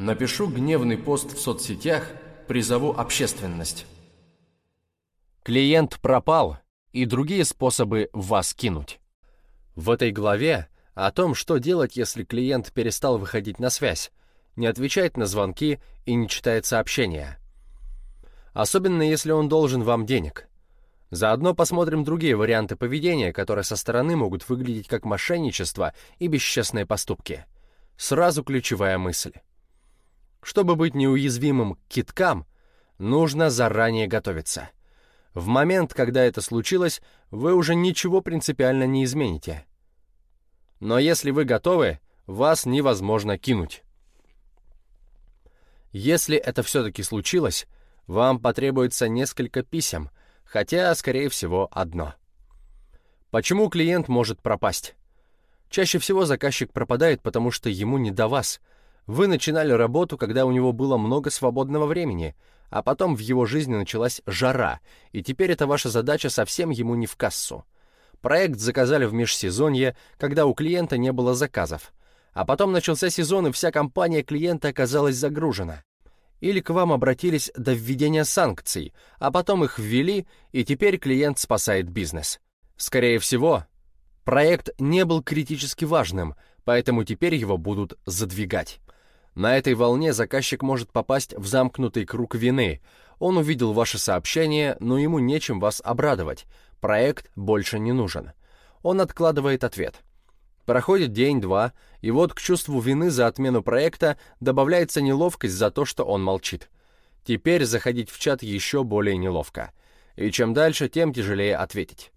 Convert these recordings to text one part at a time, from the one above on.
Напишу гневный пост в соцсетях, призову общественность. Клиент пропал и другие способы вас кинуть. В этой главе о том, что делать, если клиент перестал выходить на связь, не отвечает на звонки и не читает сообщения. Особенно если он должен вам денег. Заодно посмотрим другие варианты поведения, которые со стороны могут выглядеть как мошенничество и бесчестные поступки. Сразу ключевая мысль. Чтобы быть неуязвимым к киткам, нужно заранее готовиться. В момент, когда это случилось, вы уже ничего принципиально не измените. Но если вы готовы, вас невозможно кинуть. Если это все-таки случилось, вам потребуется несколько писем, хотя, скорее всего, одно. Почему клиент может пропасть? Чаще всего заказчик пропадает, потому что ему не до вас. Вы начинали работу, когда у него было много свободного времени, а потом в его жизни началась жара, и теперь эта ваша задача совсем ему не в кассу. Проект заказали в межсезонье, когда у клиента не было заказов. А потом начался сезон, и вся компания клиента оказалась загружена или к вам обратились до введения санкций, а потом их ввели, и теперь клиент спасает бизнес. Скорее всего, проект не был критически важным, поэтому теперь его будут задвигать. На этой волне заказчик может попасть в замкнутый круг вины. Он увидел ваше сообщение, но ему нечем вас обрадовать. Проект больше не нужен. Он откладывает ответ. Проходит день-два, и вот к чувству вины за отмену проекта добавляется неловкость за то, что он молчит. Теперь заходить в чат еще более неловко. И чем дальше, тем тяжелее ответить.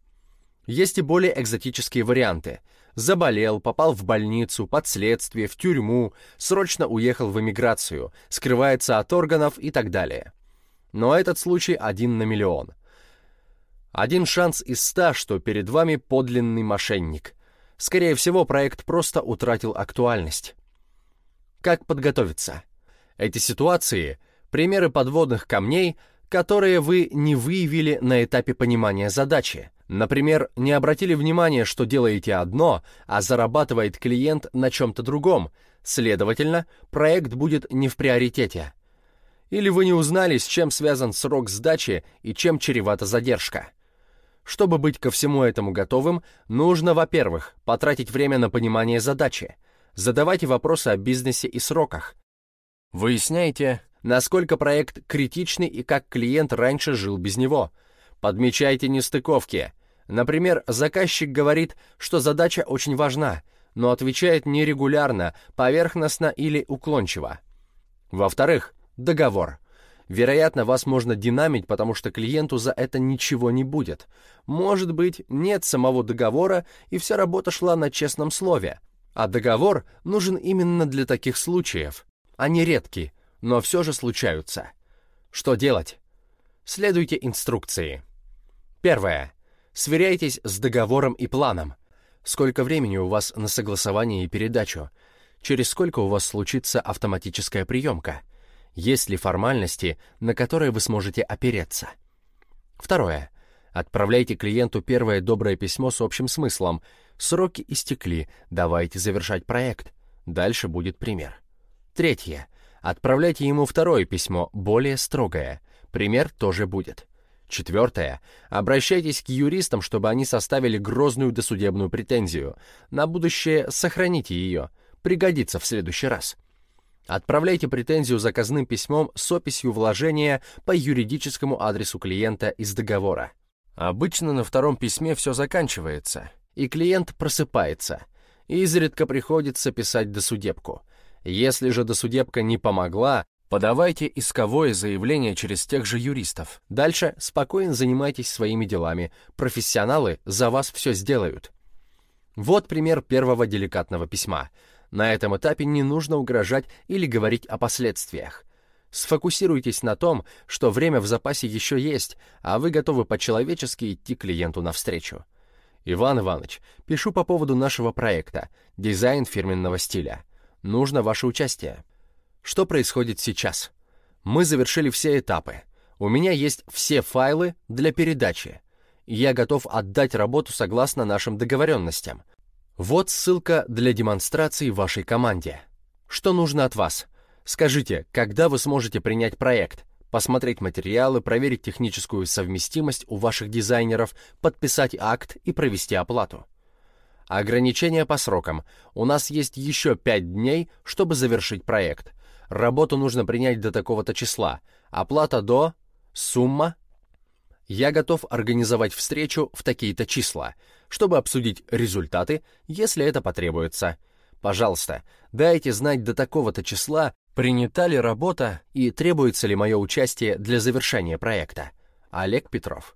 Есть и более экзотические варианты. Заболел, попал в больницу, под следствие, в тюрьму, срочно уехал в эмиграцию, скрывается от органов и так далее. Но этот случай один на миллион. Один шанс из ста, что перед вами подлинный мошенник – Скорее всего, проект просто утратил актуальность. Как подготовиться? Эти ситуации — примеры подводных камней, которые вы не выявили на этапе понимания задачи. Например, не обратили внимания, что делаете одно, а зарабатывает клиент на чем-то другом, следовательно, проект будет не в приоритете. Или вы не узнали, с чем связан срок сдачи и чем чревата задержка. Чтобы быть ко всему этому готовым, нужно, во-первых, потратить время на понимание задачи, задавайте вопросы о бизнесе и сроках. Выясняйте, насколько проект критичный и как клиент раньше жил без него. Подмечайте нестыковки. Например, заказчик говорит, что задача очень важна, но отвечает нерегулярно, поверхностно или уклончиво. Во-вторых, договор. Вероятно, вас можно динамить, потому что клиенту за это ничего не будет. Может быть, нет самого договора, и вся работа шла на честном слове. А договор нужен именно для таких случаев. Они редки, но все же случаются. Что делать? Следуйте инструкции. Первое. Сверяйтесь с договором и планом. Сколько времени у вас на согласование и передачу? Через сколько у вас случится автоматическая приемка? Есть ли формальности, на которые вы сможете опереться? Второе. Отправляйте клиенту первое доброе письмо с общим смыслом. Сроки истекли, давайте завершать проект. Дальше будет пример. Третье. Отправляйте ему второе письмо, более строгое. Пример тоже будет. Четвертое. Обращайтесь к юристам, чтобы они составили грозную досудебную претензию. На будущее сохраните ее. Пригодится в следующий раз. Отправляйте претензию заказным письмом с описью вложения по юридическому адресу клиента из договора. Обычно на втором письме все заканчивается, и клиент просыпается. Изредка приходится писать досудебку. Если же досудебка не помогла, подавайте исковое заявление через тех же юристов. Дальше спокойно занимайтесь своими делами. Профессионалы за вас все сделают. Вот пример первого деликатного письма — на этом этапе не нужно угрожать или говорить о последствиях. Сфокусируйтесь на том, что время в запасе еще есть, а вы готовы по-человечески идти клиенту навстречу. Иван Иванович, пишу по поводу нашего проекта «Дизайн фирменного стиля». Нужно ваше участие. Что происходит сейчас? Мы завершили все этапы. У меня есть все файлы для передачи. Я готов отдать работу согласно нашим договоренностям – вот ссылка для демонстрации вашей команде. Что нужно от вас? Скажите, когда вы сможете принять проект, посмотреть материалы, проверить техническую совместимость у ваших дизайнеров, подписать акт и провести оплату? Ограничения по срокам. У нас есть еще 5 дней, чтобы завершить проект. Работу нужно принять до такого-то числа. Оплата до... Сумма я готов организовать встречу в такие-то числа, чтобы обсудить результаты, если это потребуется. Пожалуйста, дайте знать до такого-то числа, принята ли работа и требуется ли мое участие для завершения проекта. Олег Петров.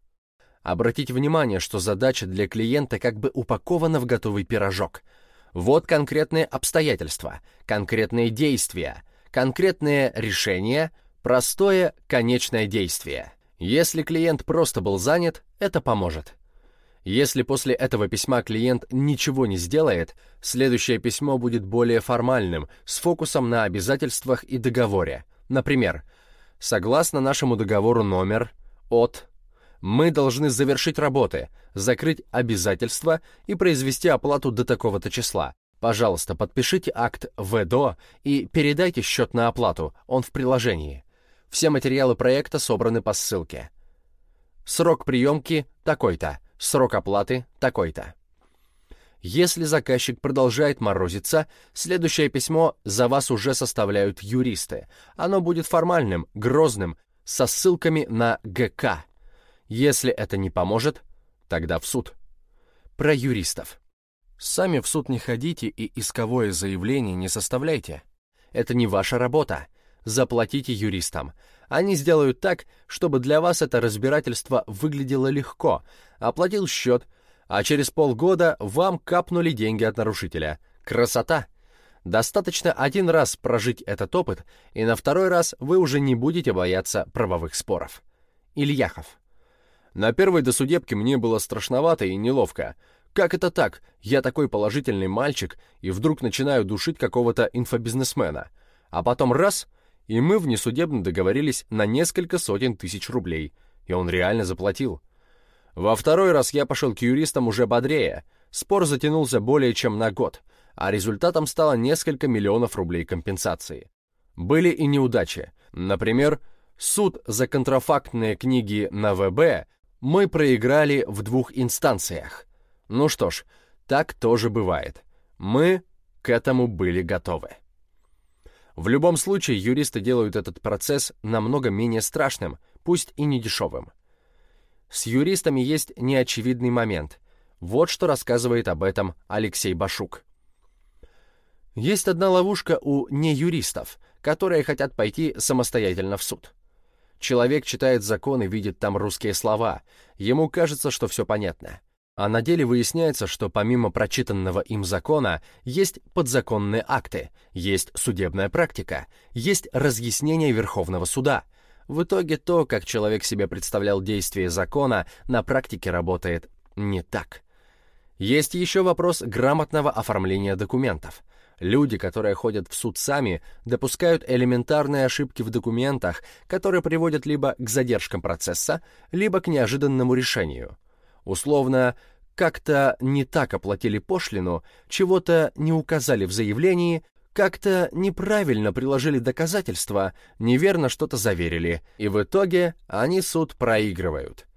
Обратите внимание, что задача для клиента как бы упакована в готовый пирожок. Вот конкретные обстоятельства, конкретные действия, конкретные решения, простое конечное действие. Если клиент просто был занят, это поможет. Если после этого письма клиент ничего не сделает, следующее письмо будет более формальным, с фокусом на обязательствах и договоре. Например, согласно нашему договору номер от мы должны завершить работы, закрыть обязательства и произвести оплату до такого-то числа. Пожалуйста, подпишите акт ВДО и передайте счет на оплату, он в приложении. Все материалы проекта собраны по ссылке. Срок приемки такой-то, срок оплаты такой-то. Если заказчик продолжает морозиться, следующее письмо за вас уже составляют юристы. Оно будет формальным, грозным, со ссылками на ГК. Если это не поможет, тогда в суд. Про юристов. Сами в суд не ходите и исковое заявление не составляйте. Это не ваша работа заплатите юристам. Они сделают так, чтобы для вас это разбирательство выглядело легко. Оплатил счет, а через полгода вам капнули деньги от нарушителя. Красота! Достаточно один раз прожить этот опыт, и на второй раз вы уже не будете бояться правовых споров. Ильяхов. На первой досудебке мне было страшновато и неловко. Как это так? Я такой положительный мальчик, и вдруг начинаю душить какого-то инфобизнесмена. А потом раз — и мы внесудебно договорились на несколько сотен тысяч рублей, и он реально заплатил. Во второй раз я пошел к юристам уже бодрее. Спор затянулся более чем на год, а результатом стало несколько миллионов рублей компенсации. Были и неудачи. Например, суд за контрафактные книги на ВБ мы проиграли в двух инстанциях. Ну что ж, так тоже бывает. Мы к этому были готовы. В любом случае, юристы делают этот процесс намного менее страшным, пусть и не дешевым. С юристами есть неочевидный момент. Вот что рассказывает об этом Алексей Башук. Есть одна ловушка у неюристов, которые хотят пойти самостоятельно в суд. Человек читает закон и видит там русские слова. Ему кажется, что все понятно. А на деле выясняется, что помимо прочитанного им закона есть подзаконные акты, есть судебная практика, есть разъяснение Верховного суда. В итоге то, как человек себе представлял действие закона, на практике работает не так. Есть еще вопрос грамотного оформления документов. Люди, которые ходят в суд сами, допускают элементарные ошибки в документах, которые приводят либо к задержкам процесса, либо к неожиданному решению – Условно, как-то не так оплатили пошлину, чего-то не указали в заявлении, как-то неправильно приложили доказательства, неверно что-то заверили, и в итоге они суд проигрывают.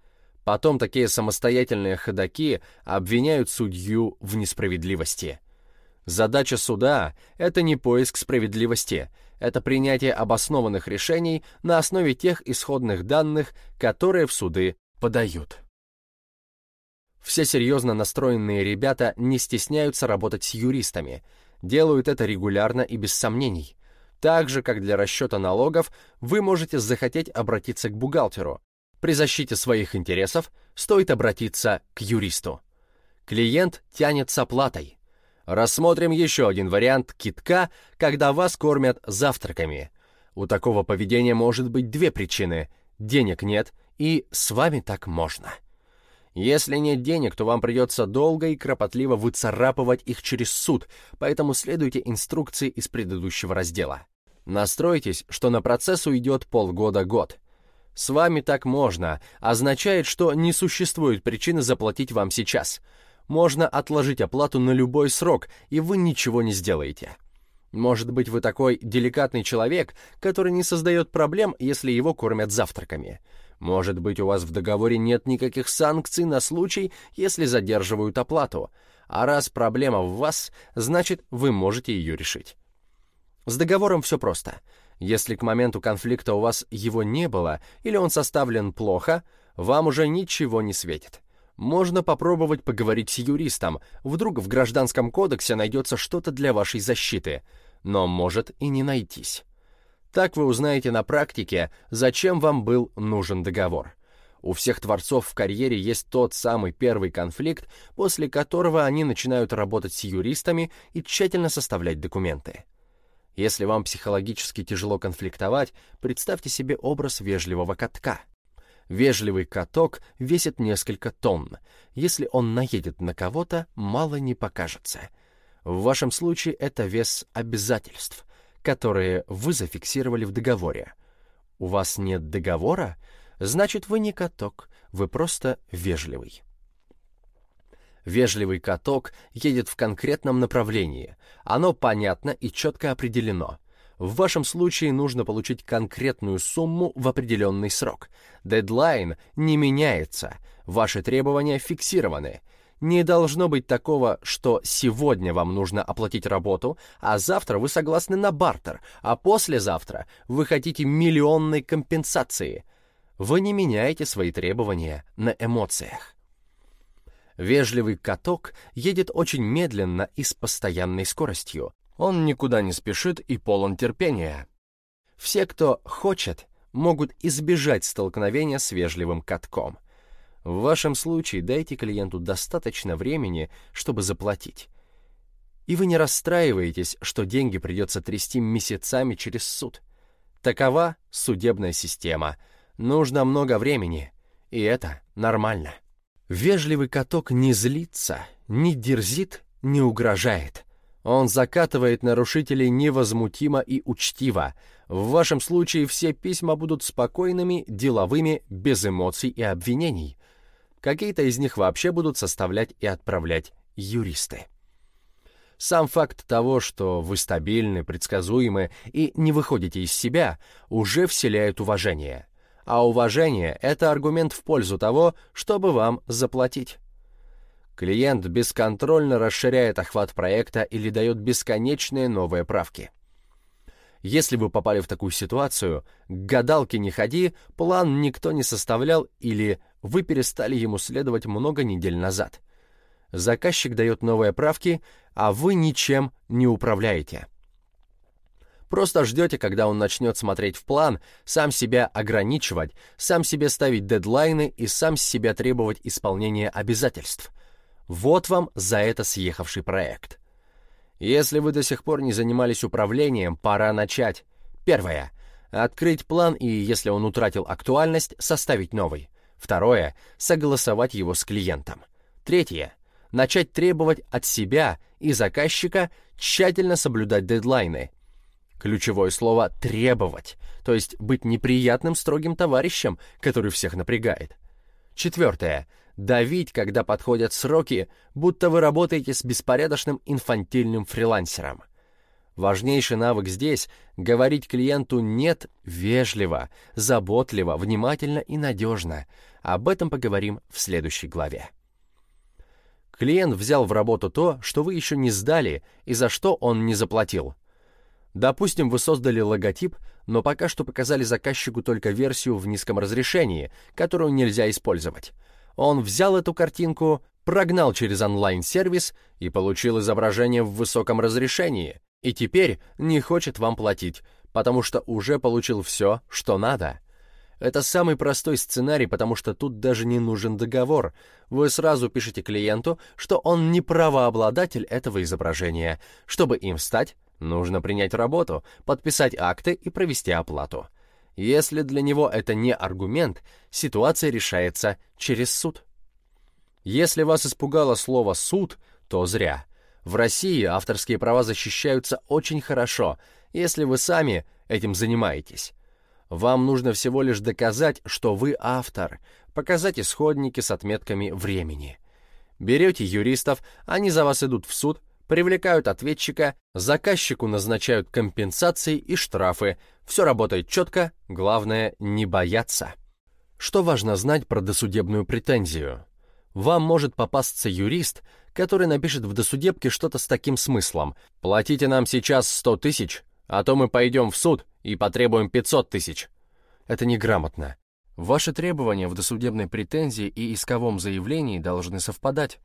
Потом такие самостоятельные ходаки обвиняют судью в несправедливости. Задача суда — это не поиск справедливости, это принятие обоснованных решений на основе тех исходных данных, которые в суды подают. Все серьезно настроенные ребята не стесняются работать с юристами, делают это регулярно и без сомнений. Так же, как для расчета налогов, вы можете захотеть обратиться к бухгалтеру. При защите своих интересов стоит обратиться к юристу. Клиент тянет с оплатой. Рассмотрим еще один вариант китка, когда вас кормят завтраками. У такого поведения может быть две причины. Денег нет, и с вами так можно. Если нет денег, то вам придется долго и кропотливо выцарапывать их через суд, поэтому следуйте инструкции из предыдущего раздела. Настройтесь, что на процесс уйдет полгода-год. С вами так можно, означает, что не существует причины заплатить вам сейчас. Можно отложить оплату на любой срок, и вы ничего не сделаете. Может быть, вы такой деликатный человек, который не создает проблем, если его кормят завтраками. Может быть, у вас в договоре нет никаких санкций на случай, если задерживают оплату. А раз проблема в вас, значит, вы можете ее решить. С договором все просто. Если к моменту конфликта у вас его не было или он составлен плохо, вам уже ничего не светит. Можно попробовать поговорить с юристом, вдруг в Гражданском кодексе найдется что-то для вашей защиты, но может и не найтись. Так вы узнаете на практике, зачем вам был нужен договор. У всех творцов в карьере есть тот самый первый конфликт, после которого они начинают работать с юристами и тщательно составлять документы. Если вам психологически тяжело конфликтовать, представьте себе образ вежливого катка. Вежливый каток весит несколько тонн. Если он наедет на кого-то, мало не покажется. В вашем случае это вес обязательств, которые вы зафиксировали в договоре. У вас нет договора? Значит, вы не каток, вы просто вежливый. Вежливый каток едет в конкретном направлении. Оно понятно и четко определено — в вашем случае нужно получить конкретную сумму в определенный срок. Дедлайн не меняется, ваши требования фиксированы. Не должно быть такого, что сегодня вам нужно оплатить работу, а завтра вы согласны на бартер, а послезавтра вы хотите миллионной компенсации. Вы не меняете свои требования на эмоциях. Вежливый каток едет очень медленно и с постоянной скоростью. Он никуда не спешит и полон терпения. Все, кто хочет, могут избежать столкновения с вежливым катком. В вашем случае дайте клиенту достаточно времени, чтобы заплатить. И вы не расстраиваетесь, что деньги придется трясти месяцами через суд. Такова судебная система. Нужно много времени, и это нормально. Вежливый каток не злится, не дерзит, не угрожает. Он закатывает нарушителей невозмутимо и учтиво. В вашем случае все письма будут спокойными, деловыми, без эмоций и обвинений. Какие-то из них вообще будут составлять и отправлять юристы. Сам факт того, что вы стабильны, предсказуемы и не выходите из себя, уже вселяет уважение. А уважение — это аргумент в пользу того, чтобы вам заплатить. Клиент бесконтрольно расширяет охват проекта или дает бесконечные новые правки. Если вы попали в такую ситуацию, к гадалке не ходи, план никто не составлял или вы перестали ему следовать много недель назад. Заказчик дает новые правки, а вы ничем не управляете. Просто ждете, когда он начнет смотреть в план, сам себя ограничивать, сам себе ставить дедлайны и сам себя требовать исполнения обязательств. Вот вам за это съехавший проект. Если вы до сих пор не занимались управлением, пора начать. Первое. Открыть план и, если он утратил актуальность, составить новый. Второе. Согласовать его с клиентом. Третье. Начать требовать от себя и заказчика тщательно соблюдать дедлайны. Ключевое слово «требовать», то есть быть неприятным строгим товарищем, который всех напрягает. Четвертое давить, когда подходят сроки, будто вы работаете с беспорядочным инфантильным фрилансером. Важнейший навык здесь — говорить клиенту «нет» вежливо, заботливо, внимательно и надежно. Об этом поговорим в следующей главе. Клиент взял в работу то, что вы еще не сдали и за что он не заплатил. Допустим, вы создали логотип, но пока что показали заказчику только версию в низком разрешении, которую нельзя использовать. Он взял эту картинку, прогнал через онлайн-сервис и получил изображение в высоком разрешении, и теперь не хочет вам платить, потому что уже получил все, что надо. Это самый простой сценарий, потому что тут даже не нужен договор. Вы сразу пишете клиенту, что он не правообладатель этого изображения. Чтобы им стать, нужно принять работу, подписать акты и провести оплату. Если для него это не аргумент, ситуация решается через суд. Если вас испугало слово «суд», то зря. В России авторские права защищаются очень хорошо, если вы сами этим занимаетесь. Вам нужно всего лишь доказать, что вы автор, показать исходники с отметками времени. Берете юристов, они за вас идут в суд, привлекают ответчика, заказчику назначают компенсации и штрафы. Все работает четко, главное не бояться. Что важно знать про досудебную претензию? Вам может попасться юрист, который напишет в досудебке что-то с таким смыслом. «Платите нам сейчас 100 тысяч, а то мы пойдем в суд и потребуем 500 тысяч». Это неграмотно. Ваши требования в досудебной претензии и исковом заявлении должны совпадать.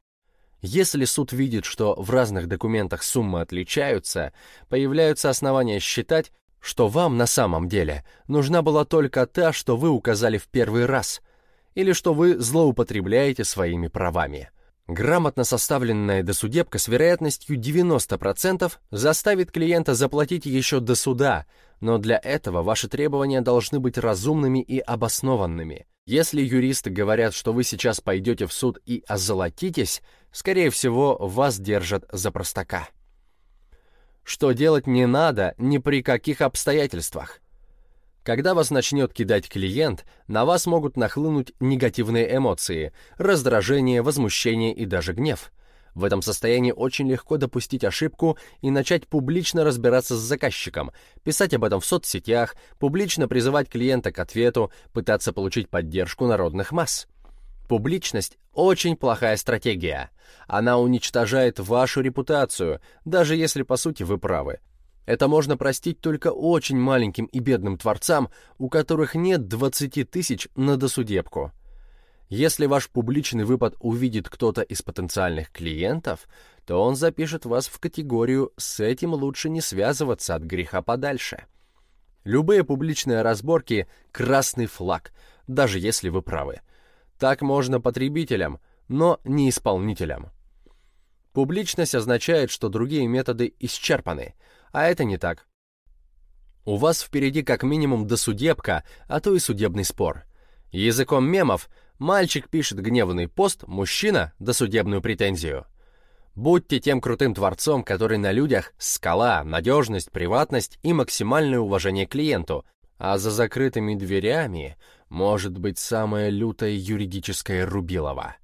Если суд видит, что в разных документах суммы отличаются, появляются основания считать, что вам на самом деле нужна была только та, что вы указали в первый раз, или что вы злоупотребляете своими правами. Грамотно составленная досудебка с вероятностью 90% заставит клиента заплатить еще до суда, но для этого ваши требования должны быть разумными и обоснованными. Если юристы говорят, что вы сейчас пойдете в суд и озолотитесь, скорее всего, вас держат за простака. Что делать не надо ни при каких обстоятельствах. Когда вас начнет кидать клиент, на вас могут нахлынуть негативные эмоции, раздражение, возмущение и даже гнев – в этом состоянии очень легко допустить ошибку и начать публично разбираться с заказчиком, писать об этом в соцсетях, публично призывать клиента к ответу, пытаться получить поддержку народных масс. Публичность – очень плохая стратегия. Она уничтожает вашу репутацию, даже если по сути вы правы. Это можно простить только очень маленьким и бедным творцам, у которых нет 20 тысяч на досудебку. Если ваш публичный выпад увидит кто-то из потенциальных клиентов, то он запишет вас в категорию «с этим лучше не связываться от греха подальше». Любые публичные разборки – красный флаг, даже если вы правы. Так можно потребителям, но не исполнителям. Публичность означает, что другие методы исчерпаны, а это не так. У вас впереди как минимум досудебка, а то и судебный спор. Языком мемов – Мальчик пишет гневный пост, мужчина — досудебную претензию. Будьте тем крутым творцом, который на людях — скала, надежность, приватность и максимальное уважение клиенту, а за закрытыми дверями может быть самое лютое юридическое рубилово.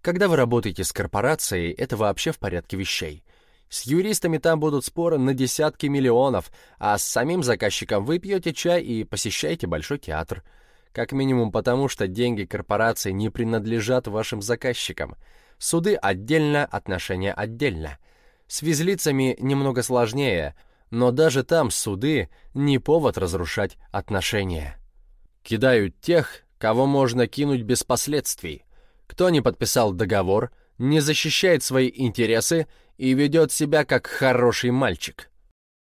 Когда вы работаете с корпорацией, это вообще в порядке вещей. С юристами там будут споры на десятки миллионов, а с самим заказчиком вы пьете чай и посещаете Большой театр — как минимум потому, что деньги корпорации не принадлежат вашим заказчикам. Суды отдельно, отношения отдельно. С визлицами немного сложнее, но даже там суды не повод разрушать отношения. Кидают тех, кого можно кинуть без последствий. Кто не подписал договор, не защищает свои интересы и ведет себя как хороший мальчик.